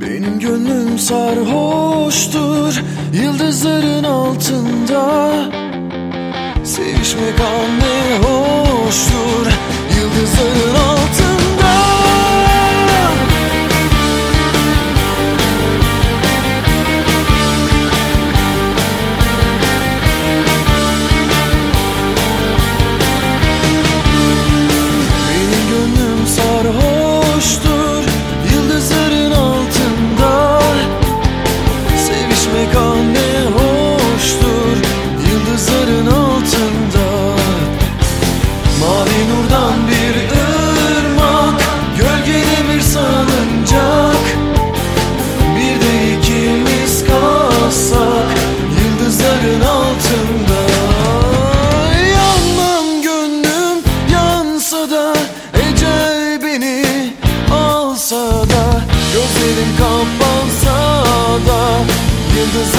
Benim gönlüm sarhoştur yıldızların altında. Sevişmek anne hoştur yıldızların the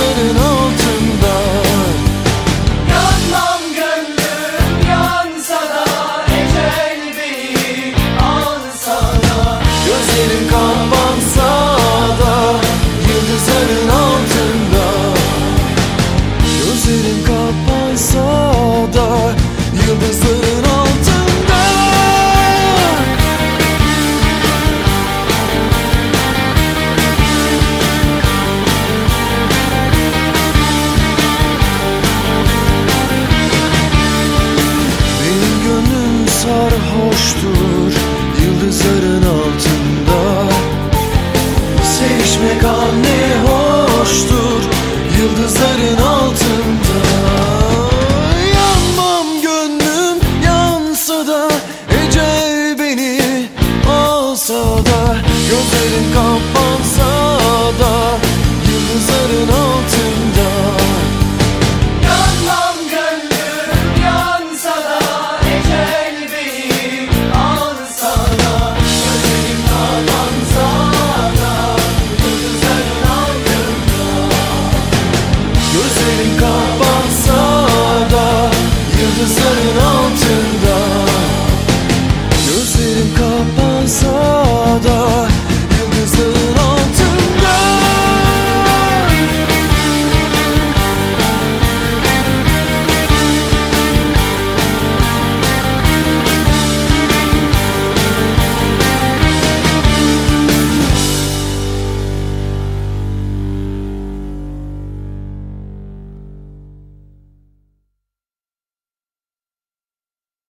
yıldızların altında. Yanmam gönlüm yansa da Ecel beni alsa da Gözlerin kalbim sou